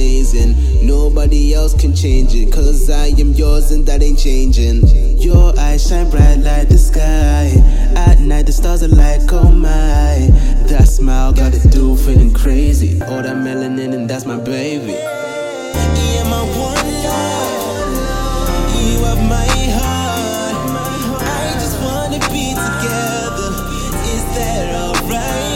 amazing. Nobody else can change it, cause I am yours and that ain't changing. Your eyes shine bright like the sky. At night, the stars are like, oh my. That smile got it do feeling crazy. All that melanin, and that's my baby. Yeah, my one love. You have my heart. I just wanna be together. Is that alright?